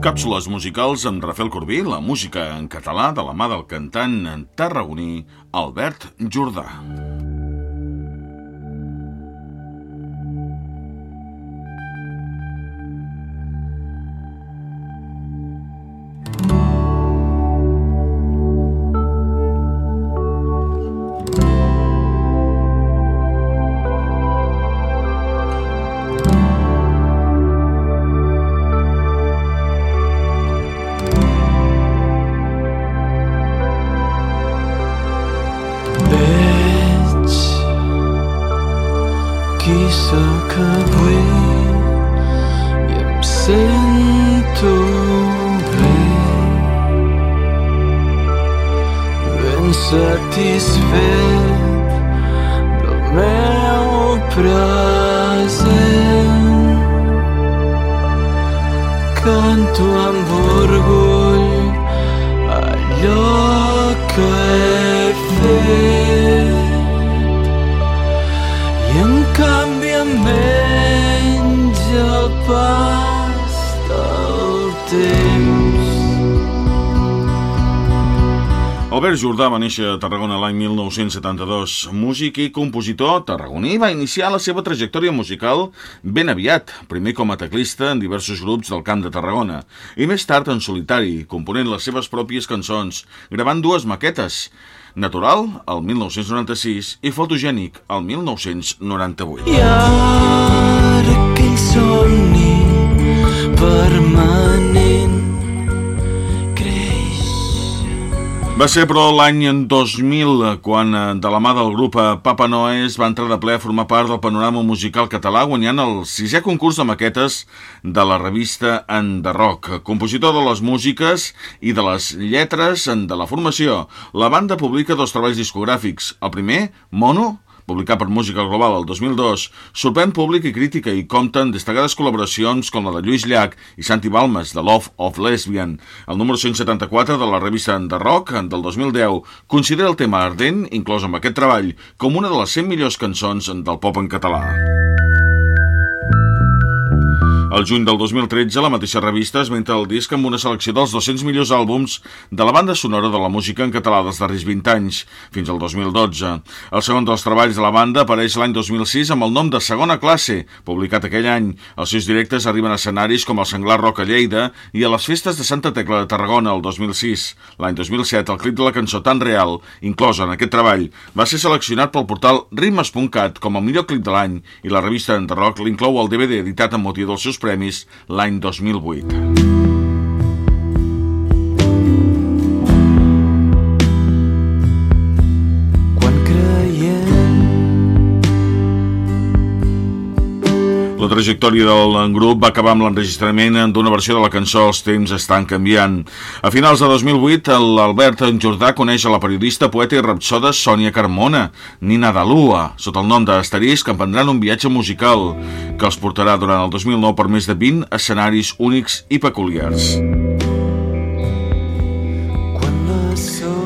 Càpsules musicals amb Rafael Corbí, la música en català de la mà del cantant tarragoní Albert Jordà. Qui sóc avui i em sento bé ben satisfet del meu present canto amb orgull allò temps Albert Jordà va néixer a Tarragona l'any 1972. Músic i compositor tarragoní va iniciar la seva trajectòria musical ben aviat, primer com a teclista en diversos grups del Camp de Tarragona i més tard en solitari, component les seves pròpies cançons, gravant dues maquetes, Natural, el 1996, i Fotogènic, el 1998. i ara aquell somni permanent Va ser però l'any 2000 quan eh, de la mà del grup eh, Papa Noes va entrar de ple a formar part del panorama musical català guanyant el sisè concurs de maquetes de la revista En de Rock. Compositor de les músiques i de les lletres de la formació, la banda publica dos treballs discogràfics. El primer, Mono, publicat per Música Global el 2002, sorprèn públic i crítica i compta amb destacades col·laboracions com la de Lluís Llach i Santi Balmes, de Love of Lesbian. El número 174 de la revista The Rock, del 2010, considera el tema ardent, inclòs amb aquest treball, com una de les 100 millors cançons del pop en català. El juny del 2013, la mateixa revista esmenta el disc amb una selecció dels 200 millors àlbums de la banda sonora de la música en català dels darrers 20 anys, fins al 2012. El segon dels treballs de la banda apareix l'any 2006 amb el nom de Segona Classe, publicat aquell any. Els seus directes arriben a escenaris com el Senglar Rock a Lleida i a les festes de Santa Tecla de Tarragona el 2006. L'any 2007, el clip de la cançó Tan Real, inclòs en aquest treball, va ser seleccionat pel portal ritmes.cat com el millor clip de l'any i la revista Rock l'inclou al DVD editat amb motiu dels seus premis l'any 2008. La trajectòria del grup va acabar amb l'enregistrament d'una versió de la cançó Els temps estan canviant. A finals de 2008, l'Albert Jordà coneix a la periodista, poeta i rapsoda Sònia Carmona, Nina Dalua, sota el nom d'Asterisc, emprendran un viatge musical que els portarà durant el 2009 per més de 20 escenaris únics i peculiars.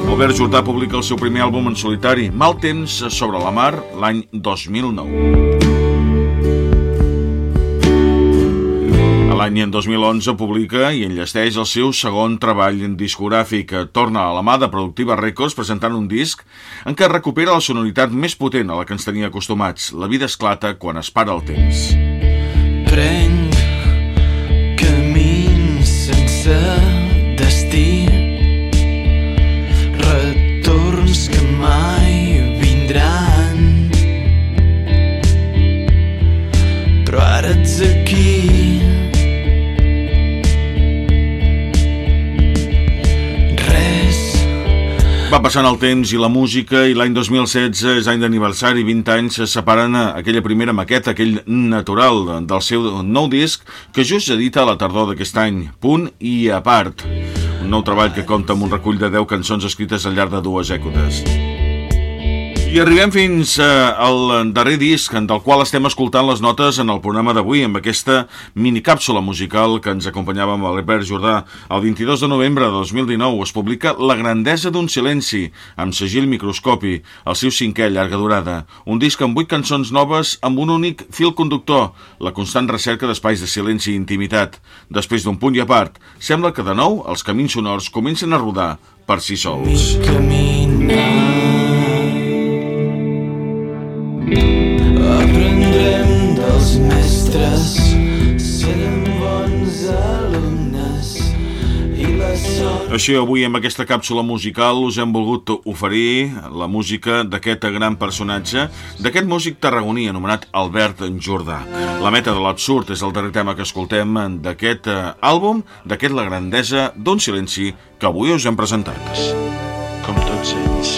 Albert Jordà publica el seu primer àlbum en solitari, Mal temps sobre la mar, l'any 2009. L'any 2011 publica i enllesteix el seu segon treball discogràfic. Torna a la mà de Productiva Records presentant un disc en què recupera la sonoritat més potent a la que ens tenia acostumats. La vida esclata quan es para el temps. prenc camins sense destí Va passant el temps i la música i l'any 2016 és any d'aniversari, 20 anys se separen a aquella primera maqueta, aquell natural del seu nou disc que just edita a la tardor d'aquest any, Punt i a part. Un nou treball que compta amb un recull de 10 cançons escrites al llarg de dues èpoques. I arribem fins eh, al darrer disc del qual estem escoltant les notes en el programa d'avui amb aquesta minicàpsula musical que ens acompanyava amb l'Albert Jordà. El 22 de novembre de 2019 es publica La grandesa d'un silenci amb segil microscopi, el seu cinquè llarga durada. Un disc amb vuit cançons noves amb un únic fil conductor, la constant recerca d'espais de silenci i intimitat. Després d'un punt i a part, sembla que de nou els camins sonors comencen a rodar per si sols. Caminar Així, avui amb aquesta càpsula musical us hem volgut oferir la música d'aquest gran personatge, d'aquest músic tarragoní anomenat Albert Jordà. La meta de l'absurd és el darrer tema que escoltem d'aquest eh, àlbum, d'aquest La grandesa d'un silenci que avui us hem presentat. Com tots ells